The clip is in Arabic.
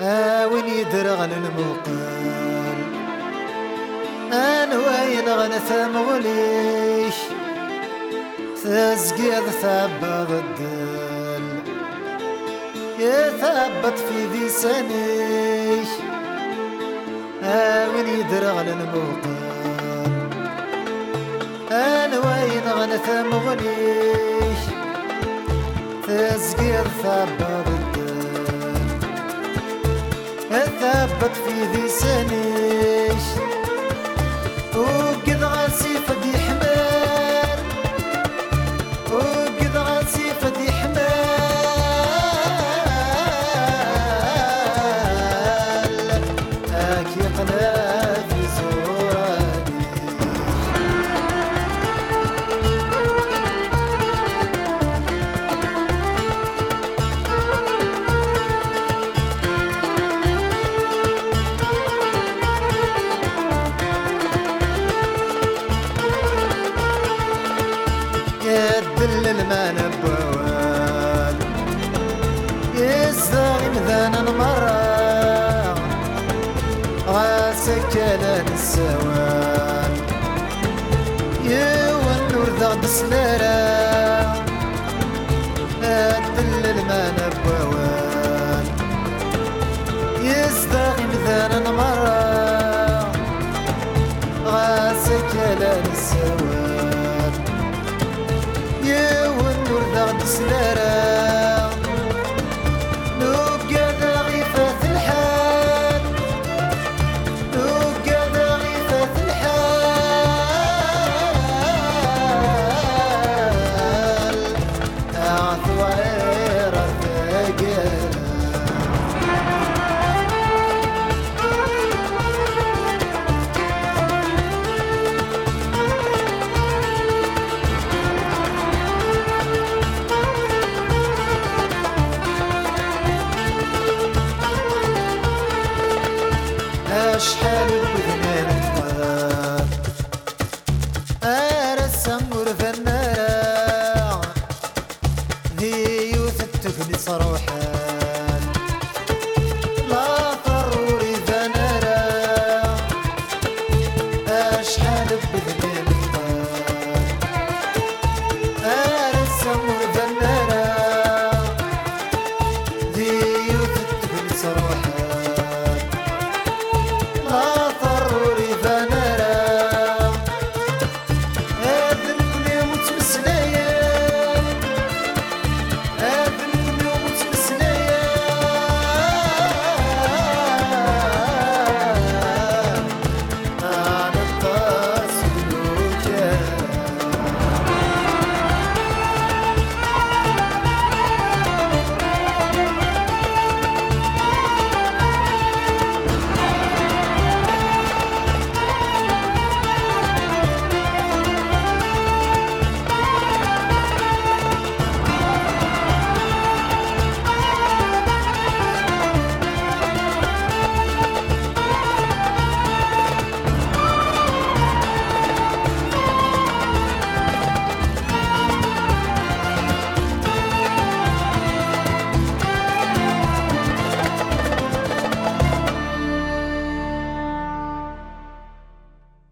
وين يدرغ المقال أنا وين غنث مغليش تزقيض ثبت الدل. يثبت في ذي سنيش. وين يدرغ المقال أنا وين غنث مغليش تزقيض ثبت ثبت في ذي يدل المان بوال يستغي مذان المرة غاسك لأن السوال يوان نور ذا يون نور ذا أشحال بذنان الطاب أرسم ورفنا ذي يوث التكني صروحان لا ضروري ذنرا أشحال بذنان